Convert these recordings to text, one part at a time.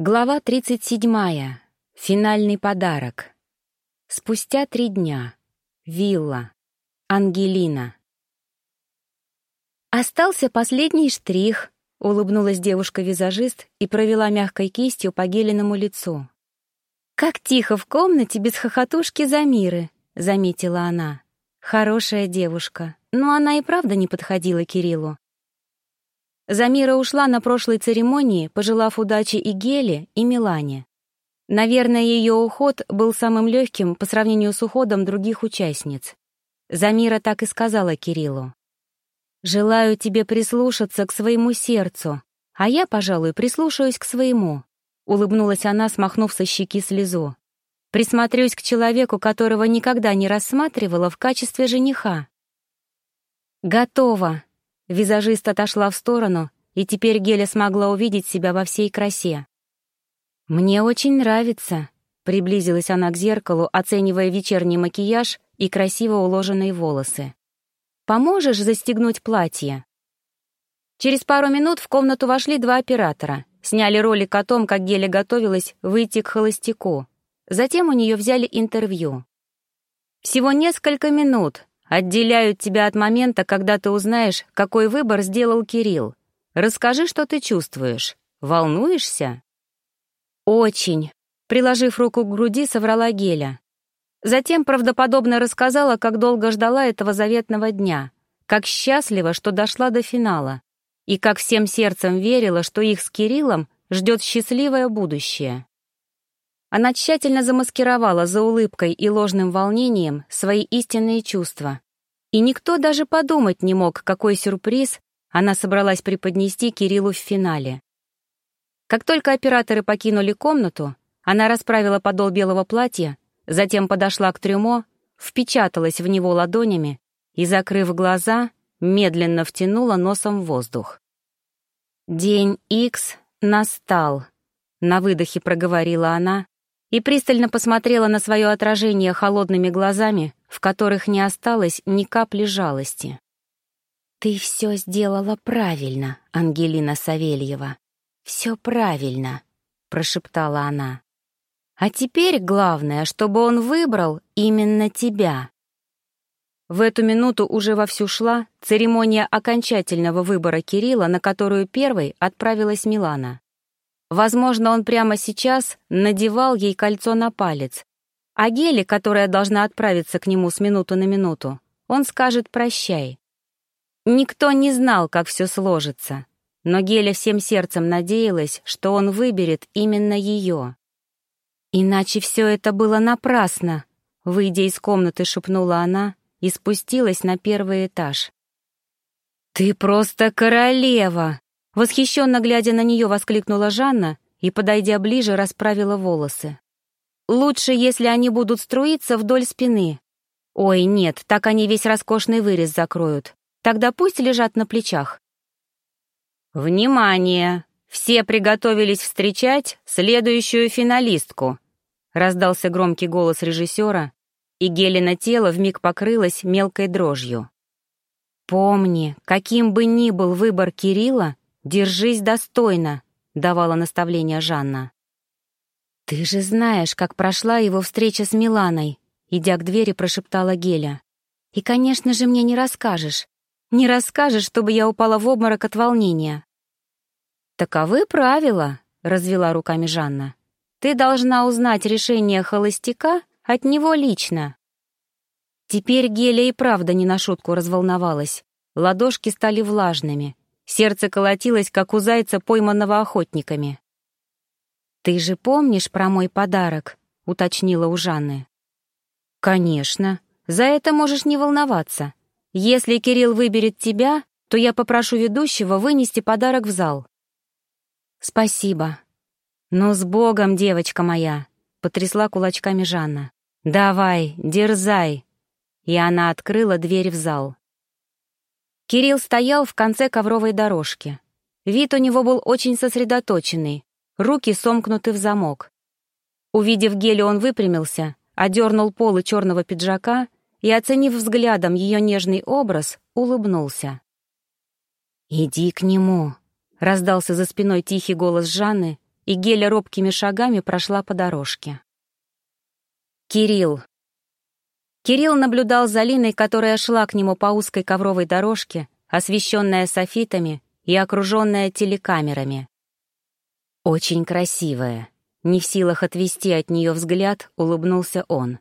Глава 37. Финальный подарок. Спустя три дня. Вилла. Ангелина. «Остался последний штрих», — улыбнулась девушка-визажист и провела мягкой кистью по геленому лицу. «Как тихо в комнате без хохотушки Замиры», — заметила она. «Хорошая девушка, но она и правда не подходила Кириллу. Замира ушла на прошлой церемонии, пожелав удачи и Геле, и Милане. Наверное, ее уход был самым легким по сравнению с уходом других участниц. Замира так и сказала Кириллу. «Желаю тебе прислушаться к своему сердцу, а я, пожалуй, прислушаюсь к своему», — улыбнулась она, смахнув со щеки слезу. «Присмотрюсь к человеку, которого никогда не рассматривала в качестве жениха». «Готово», Визажист отошла в сторону, и теперь Геля смогла увидеть себя во всей красе. «Мне очень нравится», — приблизилась она к зеркалу, оценивая вечерний макияж и красиво уложенные волосы. «Поможешь застегнуть платье?» Через пару минут в комнату вошли два оператора, сняли ролик о том, как Геля готовилась выйти к холостяку. Затем у нее взяли интервью. Всего несколько минут, отделяют тебя от момента, когда ты узнаешь, какой выбор сделал Кирилл. Расскажи, что ты чувствуешь. Волнуешься? Очень. Приложив руку к груди, соврала Геля. Затем правдоподобно рассказала, как долго ждала этого заветного дня, как счастлива, что дошла до финала, и как всем сердцем верила, что их с Кириллом ждет счастливое будущее. Она тщательно замаскировала за улыбкой и ложным волнением свои истинные чувства. И никто даже подумать не мог, какой сюрприз она собралась преподнести Кириллу в финале. Как только операторы покинули комнату, она расправила подол белого платья, затем подошла к трюмо, впечаталась в него ладонями и, закрыв глаза, медленно втянула носом в воздух. «День Икс настал», — на выдохе проговорила она, и пристально посмотрела на свое отражение холодными глазами, в которых не осталось ни капли жалости. «Ты все сделала правильно, Ангелина Савельева. Все правильно», — прошептала она. «А теперь главное, чтобы он выбрал именно тебя». В эту минуту уже вовсю шла церемония окончательного выбора Кирилла, на которую первой отправилась Милана. Возможно, он прямо сейчас надевал ей кольцо на палец. А Геле, которая должна отправиться к нему с минуту на минуту, он скажет «прощай». Никто не знал, как все сложится, но Геля всем сердцем надеялась, что он выберет именно ее. «Иначе все это было напрасно», — выйдя из комнаты, шепнула она и спустилась на первый этаж. «Ты просто королева!» Восхищенно глядя на нее, воскликнула Жанна и, подойдя ближе, расправила волосы. «Лучше, если они будут струиться вдоль спины. Ой, нет, так они весь роскошный вырез закроют. Тогда пусть лежат на плечах». «Внимание! Все приготовились встречать следующую финалистку!» Раздался громкий голос режиссера, и Гелена тело вмиг покрылось мелкой дрожью. «Помни, каким бы ни был выбор Кирилла, «Держись достойно», — давала наставление Жанна. «Ты же знаешь, как прошла его встреча с Миланой», — идя к двери, прошептала Геля. «И, конечно же, мне не расскажешь. Не расскажешь, чтобы я упала в обморок от волнения». «Таковы правила», — развела руками Жанна. «Ты должна узнать решение холостяка от него лично». Теперь Геля и правда не на шутку разволновалась. Ладошки стали влажными, Сердце колотилось, как у зайца, пойманного охотниками. «Ты же помнишь про мой подарок?» — уточнила у Жанны. «Конечно. За это можешь не волноваться. Если Кирилл выберет тебя, то я попрошу ведущего вынести подарок в зал». «Спасибо». «Ну, с Богом, девочка моя!» — потрясла кулачками Жанна. «Давай, дерзай!» И она открыла дверь в зал. Кирилл стоял в конце ковровой дорожки. Вид у него был очень сосредоточенный, руки сомкнуты в замок. Увидев Гелю, он выпрямился, одернул полы черного пиджака и, оценив взглядом ее нежный образ, улыбнулся. «Иди к нему», — раздался за спиной тихий голос Жанны, и Геля робкими шагами прошла по дорожке. Кирилл. Кирилл наблюдал за Линой, которая шла к нему по узкой ковровой дорожке, освещенная софитами и окруженная телекамерами. Очень красивая. Не в силах отвести от нее взгляд, улыбнулся он.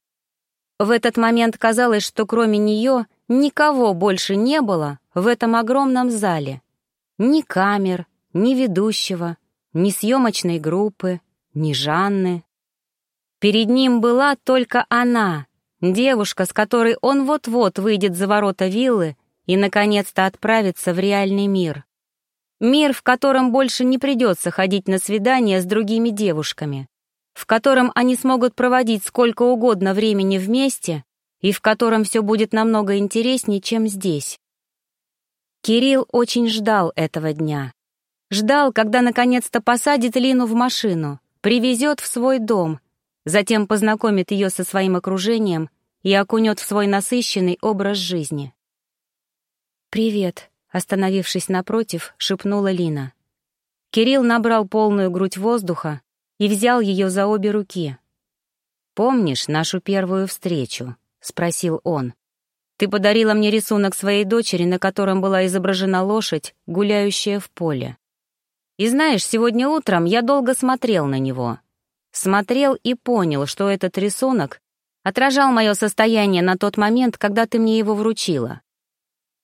В этот момент казалось, что кроме нее никого больше не было в этом огромном зале. Ни камер, ни ведущего, ни съемочной группы, ни Жанны. Перед ним была только она, девушка, с которой он вот-вот выйдет за ворота виллы и, наконец-то, отправится в реальный мир. Мир, в котором больше не придется ходить на свидания с другими девушками, в котором они смогут проводить сколько угодно времени вместе и в котором все будет намного интереснее, чем здесь. Кирилл очень ждал этого дня. Ждал, когда наконец-то посадит Лину в машину, привезет в свой дом, затем познакомит ее со своим окружением и окунет в свой насыщенный образ жизни. «Привет», — остановившись напротив, шепнула Лина. Кирилл набрал полную грудь воздуха и взял ее за обе руки. «Помнишь нашу первую встречу?» — спросил он. «Ты подарила мне рисунок своей дочери, на котором была изображена лошадь, гуляющая в поле. И знаешь, сегодня утром я долго смотрел на него. Смотрел и понял, что этот рисунок отражал мое состояние на тот момент, когда ты мне его вручила.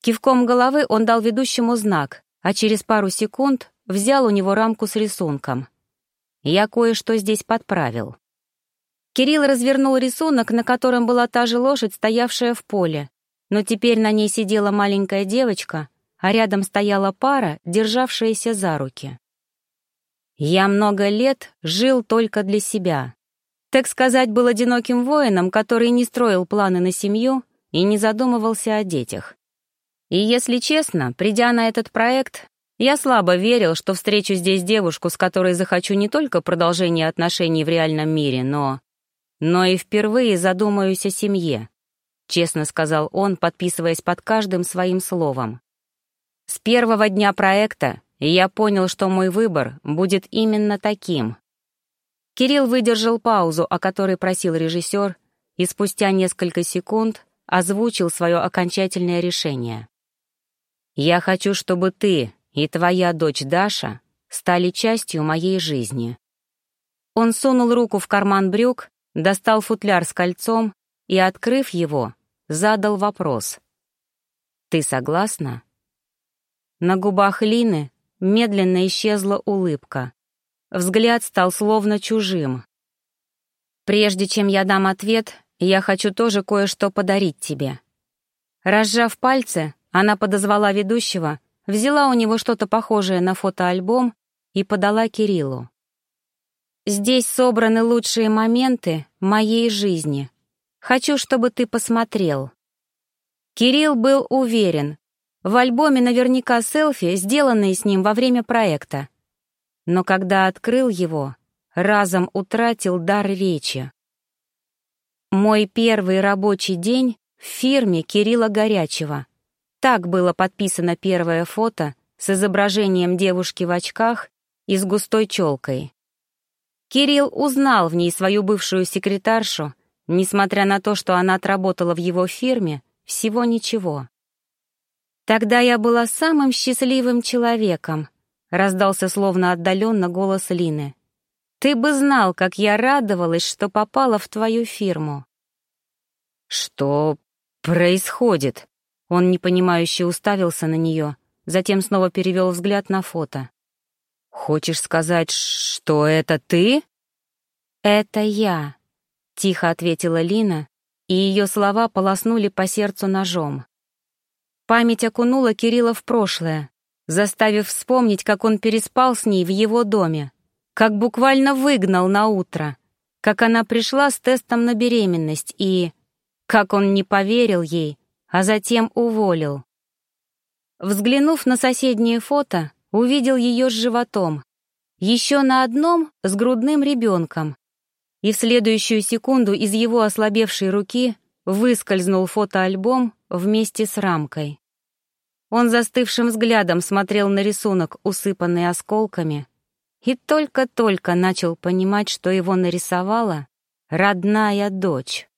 Кивком головы он дал ведущему знак, а через пару секунд взял у него рамку с рисунком. Я кое-что здесь подправил. Кирилл развернул рисунок, на котором была та же лошадь, стоявшая в поле, но теперь на ней сидела маленькая девочка, а рядом стояла пара, державшаяся за руки. Я много лет жил только для себя. Так сказать, был одиноким воином, который не строил планы на семью и не задумывался о детях. И если честно, придя на этот проект, я слабо верил, что встречу здесь девушку, с которой захочу не только продолжение отношений в реальном мире, но... Но и впервые задумаюсь о семье, честно сказал он, подписываясь под каждым своим словом. С первого дня проекта я понял, что мой выбор будет именно таким. Кирилл выдержал паузу, о которой просил режиссер, и спустя несколько секунд озвучил свое окончательное решение. «Я хочу, чтобы ты и твоя дочь Даша стали частью моей жизни». Он сунул руку в карман брюк, достал футляр с кольцом и, открыв его, задал вопрос. «Ты согласна?» На губах Лины медленно исчезла улыбка. Взгляд стал словно чужим. «Прежде чем я дам ответ, я хочу тоже кое-что подарить тебе». Разжав пальцы, она подозвала ведущего взяла у него что-то похожее на фотоальбом и подала Кириллу. «Здесь собраны лучшие моменты моей жизни. Хочу, чтобы ты посмотрел». Кирилл был уверен, в альбоме наверняка селфи, сделанные с ним во время проекта. Но когда открыл его, разом утратил дар речи. Мой первый рабочий день в фирме Кирилла Горячего — так было подписано первое фото с изображением девушки в очках и с густой челкой. Кирилл узнал в ней свою бывшую секретаршу, несмотря на то, что она отработала в его фирме, всего ничего. «Тогда я была самым счастливым человеком», — раздался словно отдаленно голос Лины. «Ты бы знал, как я радовалась, что попала в твою фирму». «Что происходит?» Он непонимающе уставился на нее, затем снова перевел взгляд на фото. «Хочешь сказать, что это ты?» «Это я», — тихо ответила Лина, и ее слова полоснули по сердцу ножом. Память окунула Кирилла в прошлое, заставив вспомнить, как он переспал с ней в его доме, как буквально выгнал на утро, как она пришла с тестом на беременность и... как он не поверил ей, а затем уволил. Взглянув на соседнее фото, увидел ее с животом, еще на одном с грудным ребенком, и в следующую секунду из его ослабевшей руки выскользнул фотоальбом вместе с рамкой. Он застывшим взглядом смотрел на рисунок, усыпанный осколками, и только-только начал понимать, что его нарисовала родная дочь.